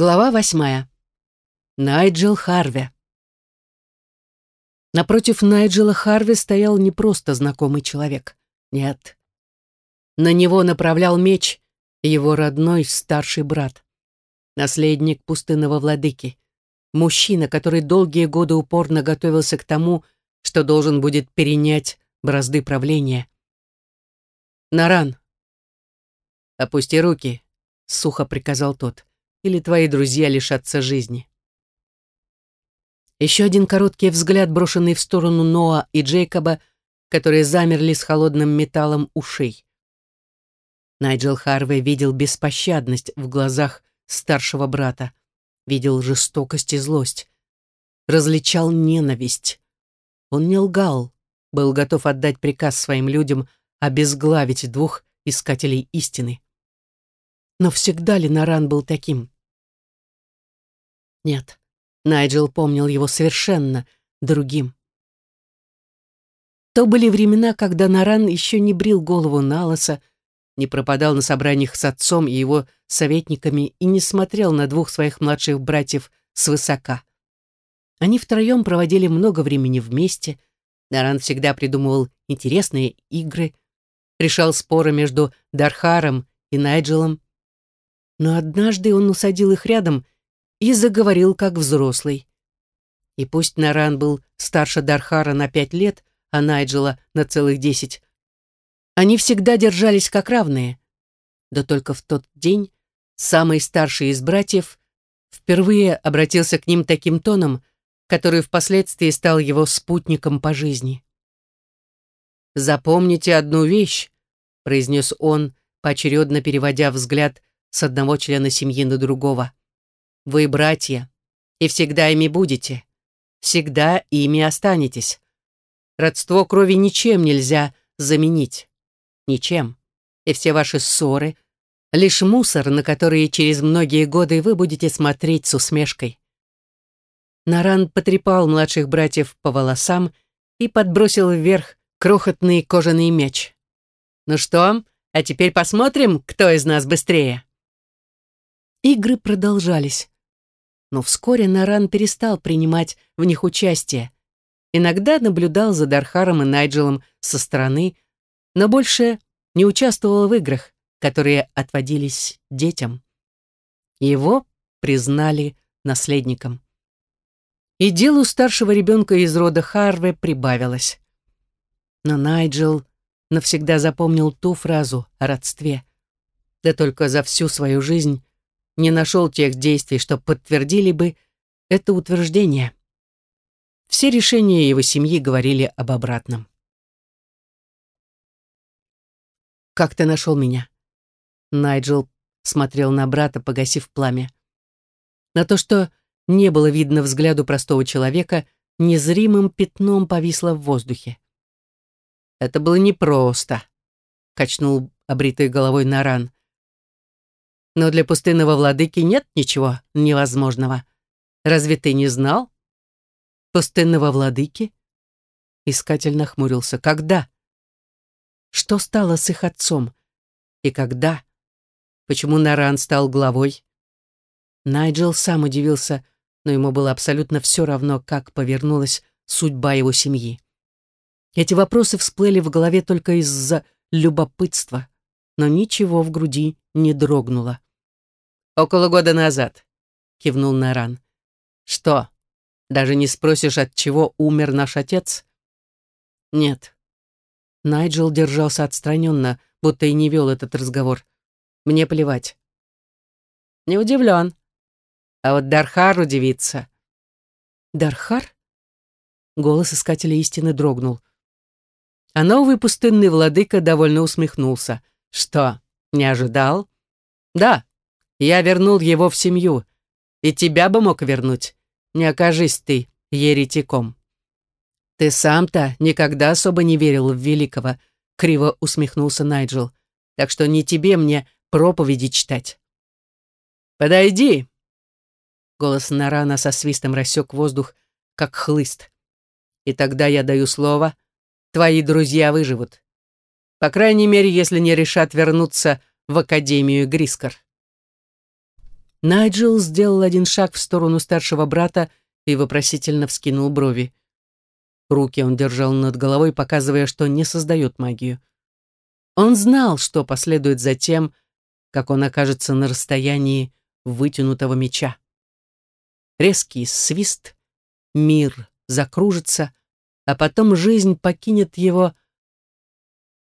Глава восьмая. Найджел Харви. Напротив Найджела Харви стоял не просто знакомый человек. Нет. На него направлял меч его родной старший брат. Наследник пустынного владыки. Мужчина, который долгие годы упорно готовился к тому, что должен будет перенять бразды правления. «Наран!» «Опусти руки», — сухо приказал тот или твои друзья лишатся жизни. Еще один короткий взгляд, брошенный в сторону Ноа и Джейкоба, которые замерли с холодным металлом ушей. Найджел Харвей видел беспощадность в глазах старшего брата, видел жестокость и злость, различал ненависть. Он не лгал, был готов отдать приказ своим людям обезглавить двух искателей истины. Но всегда ли Наран был таким? Нет, Найджел помнил его совершенно другим. То были времена, когда Наран еще не брил голову на лосо, не пропадал на собраниях с отцом и его советниками и не смотрел на двух своих младших братьев свысока. Они втроем проводили много времени вместе. Наран всегда придумывал интересные игры, решал споры между Дархаром и Найджелом, но однажды он усадил их рядом и заговорил как взрослый. И пусть Наран был старше Дархара на пять лет, а Найджела на целых десять, они всегда держались как равные. Да только в тот день самый старший из братьев впервые обратился к ним таким тоном, который впоследствии стал его спутником по жизни. «Запомните одну вещь», — произнес он, поочередно переводя взгляд с одного члена семьи на другого. Вы братья, и всегда ими будете. Всегда ими останетесь. Родство крови ничем нельзя заменить. Ничем. И все ваши ссоры — лишь мусор, на который через многие годы вы будете смотреть с усмешкой. Наран потрепал младших братьев по волосам и подбросил вверх крохотный кожаный меч. «Ну что, а теперь посмотрим, кто из нас быстрее?» Игры продолжались. Но вскоре Наран перестал принимать в них участие. Иногда наблюдал за Дархаром и Найджелом со стороны, но больше не участвовал в играх, которые отводились детям. Его признали наследником. И делу старшего ребенка из рода Харве прибавилось. Но Найджел навсегда запомнил ту фразу о родстве. Да только за всю свою жизнь не нашел тех действий, что подтвердили бы это утверждение. Все решения его семьи говорили об обратном. «Как ты нашел меня?» Найджел смотрел на брата, погасив пламя. На то, что не было видно взгляду простого человека, незримым пятном повисло в воздухе. «Это было непросто», — качнул обритой головой Наран. Но для пустынного владыки нет ничего невозможного. Разве ты не знал? Пустынного владыки? Искатель нахмурился. Когда? Что стало с их отцом? И когда? Почему Наран стал главой? Найджел сам удивился, но ему было абсолютно все равно, как повернулась судьба его семьи. Эти вопросы всплыли в голове только из-за любопытства, но ничего в груди не дрогнуло. «Около года назад», — кивнул Наран. «Что, даже не спросишь, от чего умер наш отец?» «Нет». Найджел держался отстраненно, будто и не вел этот разговор. «Мне плевать». «Не удивлен. А вот Дархар удивится». «Дархар?» Голос искателя истины дрогнул. А новый пустынный владыка довольно усмехнулся. «Что, не ожидал?» «Да, я вернул его в семью. И тебя бы мог вернуть. Не окажись ты еретиком. Ты сам-то никогда особо не верил в великого, криво усмехнулся Найджел. Так что не тебе мне проповеди читать. Подойди. Голос Нарана со свистом рассек воздух, как хлыст. И тогда я даю слово, твои друзья выживут. По крайней мере, если не решат вернуться в Академию Грискор. Найджел сделал один шаг в сторону старшего брата и вопросительно вскинул брови. Руки он держал над головой, показывая, что не создает магию. Он знал, что последует за тем, как он окажется на расстоянии вытянутого меча. Резкий свист, мир закружится, а потом жизнь покинет его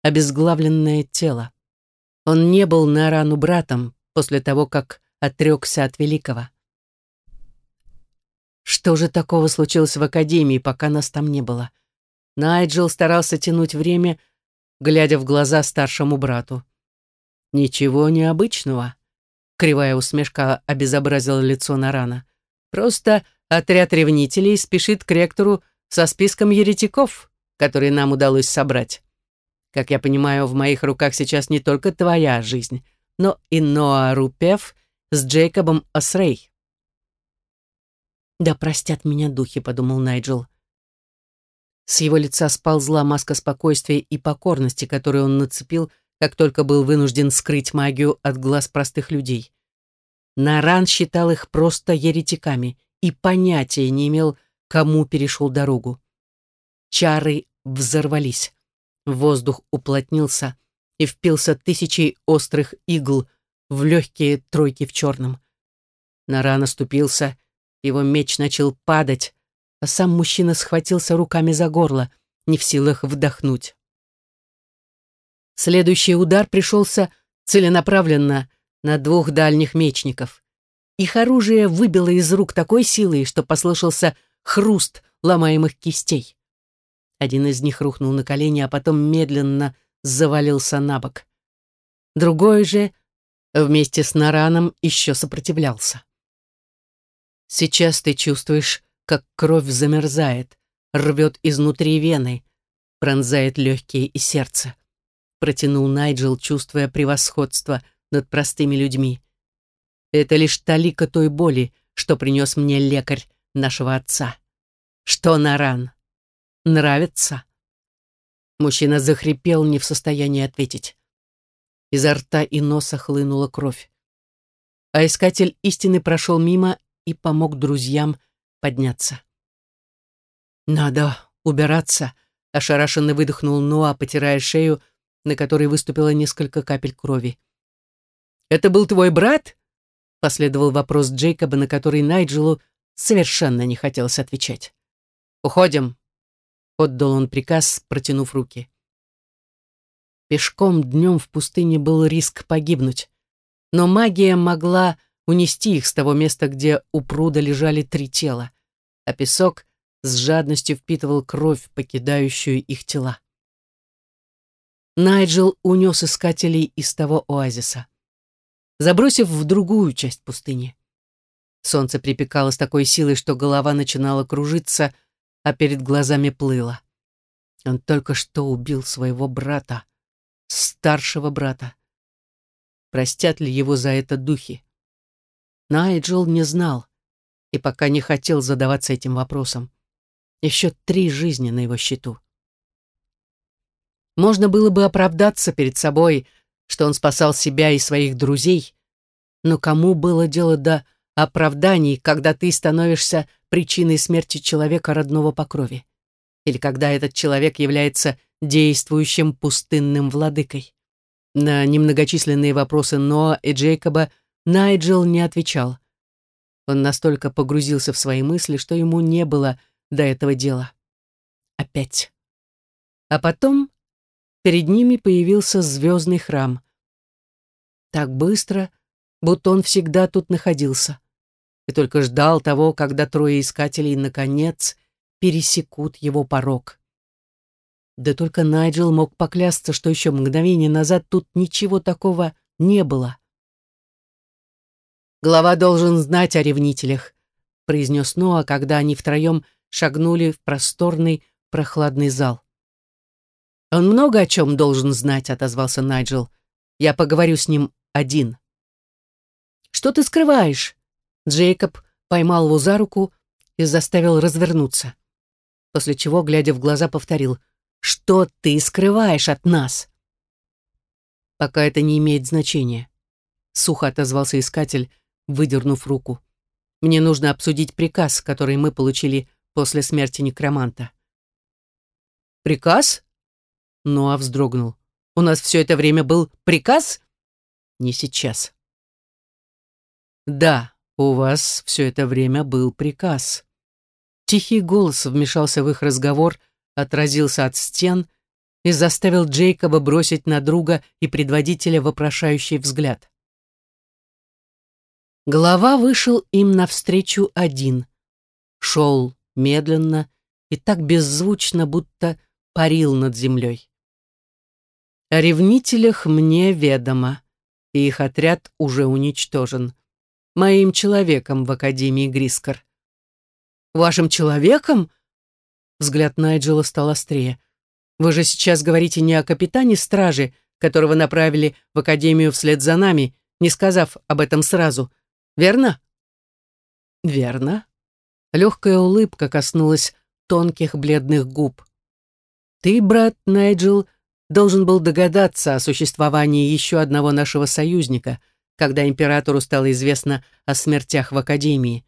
обезглавленное тело. Он не был на рану братом после того, как отрекся от великого. Что же такого случилось в академии, пока нас там не было? Найджел старался тянуть время, глядя в глаза старшему брату. Ничего необычного. Кривая усмешка обезобразила лицо Нарана. Просто отряд ревнителей спешит к ректору со списком еретиков, который нам удалось собрать. Как я понимаю, в моих руках сейчас не только твоя жизнь, но и Ноа Рупев с Джейкобом Осрей. «Да простят меня духи», — подумал Найджел. С его лица сползла маска спокойствия и покорности, которую он нацепил, как только был вынужден скрыть магию от глаз простых людей. Наран считал их просто еретиками и понятия не имел, кому перешел дорогу. Чары взорвались. Воздух уплотнился и впился тысячей острых игл в легкие тройки в черном. Наран оступился его меч начал падать, а сам мужчина схватился руками за горло, не в силах вдохнуть. Следующий удар пришелся целенаправленно на двух дальних мечников. Их оружие выбило из рук такой силой, что послышался хруст ломаемых кистей. Один из них рухнул на колени, а потом медленно завалился на бок. Другой же вместе с Нараном еще сопротивлялся. Сейчас ты чувствуешь, как кровь замерзает, рвет изнутри вены, пронзает легкие и сердце. Протянул Найджел, чувствуя превосходство над простыми людьми. Это лишь талика той боли, что принес мне лекарь нашего отца. Что, Наран, нравится? Мужчина захрипел, не в состоянии ответить. Изо рта и носа хлынула кровь. А искатель истины прошел мимо и помог друзьям подняться. «Надо убираться», — ошарашенно выдохнул Ноа, потирая шею, на которой выступило несколько капель крови. «Это был твой брат?» — последовал вопрос Джейкоба, на который Найджелу совершенно не хотелось отвечать. «Уходим», — отдал он приказ, протянув руки. Пешком днем в пустыне был риск погибнуть, но магия могла унести их с того места, где у пруда лежали три тела, а песок с жадностью впитывал кровь, покидающую их тела. Найджел унес искателей из того оазиса, забросив в другую часть пустыни. Солнце припекало с такой силой, что голова начинала кружиться, а перед глазами плыло. Он только что убил своего брата, старшего брата. Простят ли его за это духи? Найджел не знал и пока не хотел задаваться этим вопросом. Еще три жизни на его счету. Можно было бы оправдаться перед собой, что он спасал себя и своих друзей, но кому было дело до оправданий, когда ты становишься причиной смерти человека родного по крови? Или когда этот человек является действующим пустынным владыкой? На немногочисленные вопросы Ноа и Джейкоба – Найджел не отвечал. Он настолько погрузился в свои мысли, что ему не было до этого дела. Опять. А потом перед ними появился звездный храм. Так быстро, будто он всегда тут находился. И только ждал того, когда трое искателей, наконец, пересекут его порог. Да только Найджел мог поклясться, что еще мгновение назад тут ничего такого не было. Глава должен знать о ревнителях, произнес Ноа, когда они втроем шагнули в просторный прохладный зал. «Он много о чем должен знать», — отозвался Найджел. «Я поговорю с ним один». «Что ты скрываешь?» Джейкоб поймал его за руку и заставил развернуться. После чего, глядя в глаза, повторил «Что ты скрываешь от нас?» «Пока это не имеет значения», — сухо отозвался искатель, выдернув руку. «Мне нужно обсудить приказ, который мы получили после смерти некроманта». «Приказ?» Ноа вздрогнул. «У нас все это время был приказ?» «Не сейчас». «Да, у вас все это время был приказ». Тихий голос вмешался в их разговор, отразился от стен и заставил Джейкоба бросить на друга и предводителя вопрошающий взгляд. Голова вышел им навстречу один. Шел медленно и так беззвучно, будто парил над землей. О ревнителях мне ведомо, и их отряд уже уничтожен. Моим человеком в Академии Грискор. «Вашим человеком?» Взгляд Найджела стал острее. Вы же сейчас говорите не о капитане стражи, которого направили в академию вслед за нами, не сказав об этом сразу. Верно? Верно. Легкая улыбка коснулась тонких бледных губ. Ты, брат Найджел, должен был догадаться о существовании еще одного нашего союзника, когда императору стало известно о смертях в Академии.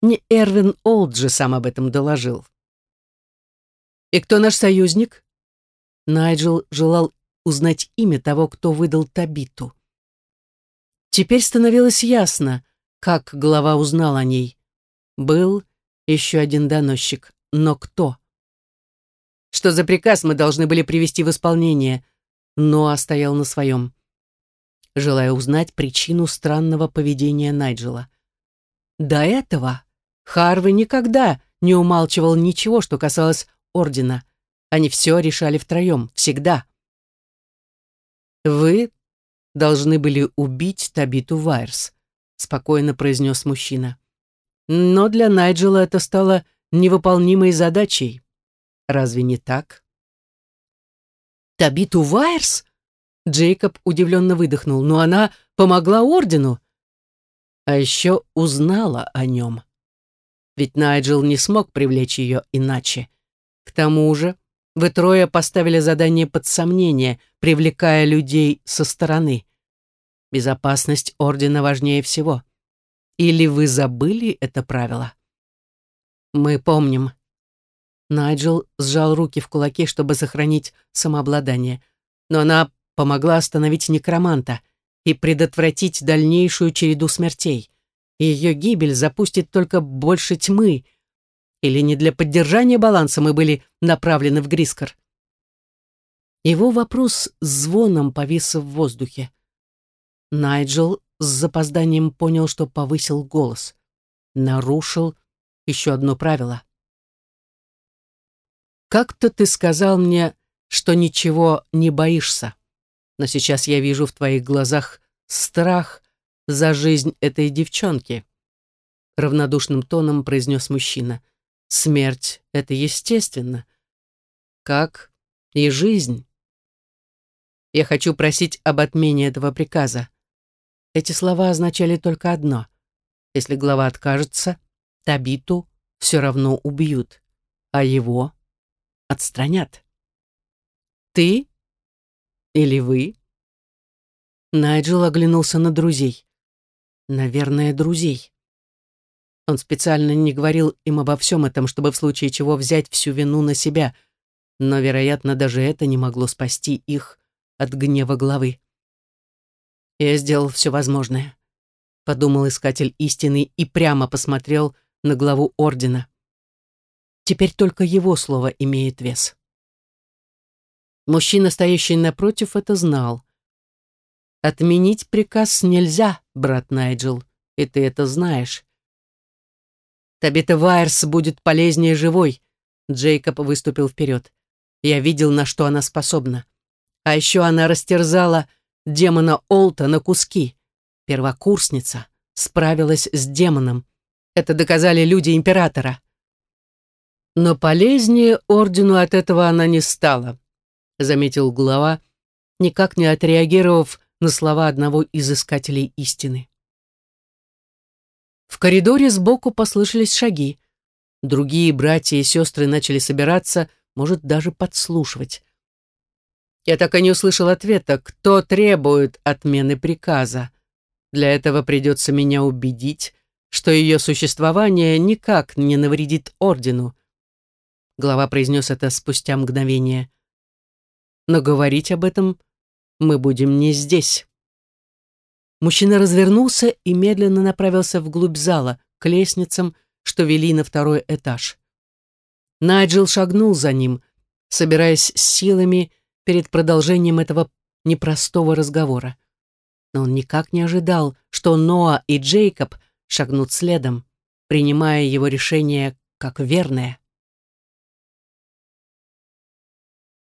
Не Эрвин Олд же сам об этом доложил. «И кто наш союзник?» Найджел желал узнать имя того, кто выдал Табиту. Теперь становилось ясно, как глава узнал о ней. Был еще один доносчик, но кто? Что за приказ мы должны были привести в исполнение? Ноа стоял на своем, желая узнать причину странного поведения Найджела. До этого Харвей никогда не умалчивал ничего, что касалось Ордена. Они все решали втроем, всегда. «Вы должны были убить Табиту Вайерс», — спокойно произнес мужчина. Но для Найджела это стало невыполнимой задачей. Разве не так? «Табиту Вайерс?» Джейкоб удивленно выдохнул. «Но она помогла Ордену!» А еще узнала о нем. Ведь Найджел не смог привлечь ее иначе. К тому же вы трое поставили задание под сомнение, привлекая людей со стороны. Безопасность Ордена важнее всего. Или вы забыли это правило? Мы помним. Найджел сжал руки в кулаки, чтобы сохранить самообладание. Но она помогла остановить некроманта и предотвратить дальнейшую череду смертей. Ее гибель запустит только больше тьмы, или не для поддержания баланса мы были направлены в Грискор? Его вопрос звоном повис в воздухе. Найджел с запозданием понял, что повысил голос. Нарушил еще одно правило. «Как-то ты сказал мне, что ничего не боишься, но сейчас я вижу в твоих глазах страх за жизнь этой девчонки», равнодушным тоном произнес мужчина. Смерть — это естественно. Как и жизнь. Я хочу просить об отмене этого приказа. Эти слова означали только одно. Если глава откажется, Табиту все равно убьют, а его отстранят. Ты или вы? Найджел оглянулся на друзей. Наверное, друзей. Он специально не говорил им обо всем этом, чтобы в случае чего взять всю вину на себя, но, вероятно, даже это не могло спасти их от гнева главы. «Я сделал все возможное», — подумал искатель истины и прямо посмотрел на главу ордена. Теперь только его слово имеет вес. Мужчина, стоящий напротив, это знал. «Отменить приказ нельзя, брат Найджел, и ты это знаешь. Табита Вайерс будет полезнее живой. Джейкоб выступил вперед. Я видел, на что она способна. А еще она растерзала демона Олта на куски. Первокурсница справилась с демоном. Это доказали люди Императора. Но полезнее ордену от этого она не стала, заметил глава, никак не отреагировав на слова одного из искателей истины. В коридоре сбоку послышались шаги. Другие братья и сестры начали собираться, может, даже подслушивать. Я так и не услышал ответа, кто требует отмены приказа. Для этого придется меня убедить, что ее существование никак не навредит Ордену. Глава произнес это спустя мгновение. Но говорить об этом мы будем не здесь. Мужчина развернулся и медленно направился вглубь зала, к лестницам, что вели на второй этаж. Найджел шагнул за ним, собираясь с силами перед продолжением этого непростого разговора. Но он никак не ожидал, что Ноа и Джейкоб шагнут следом, принимая его решение как верное.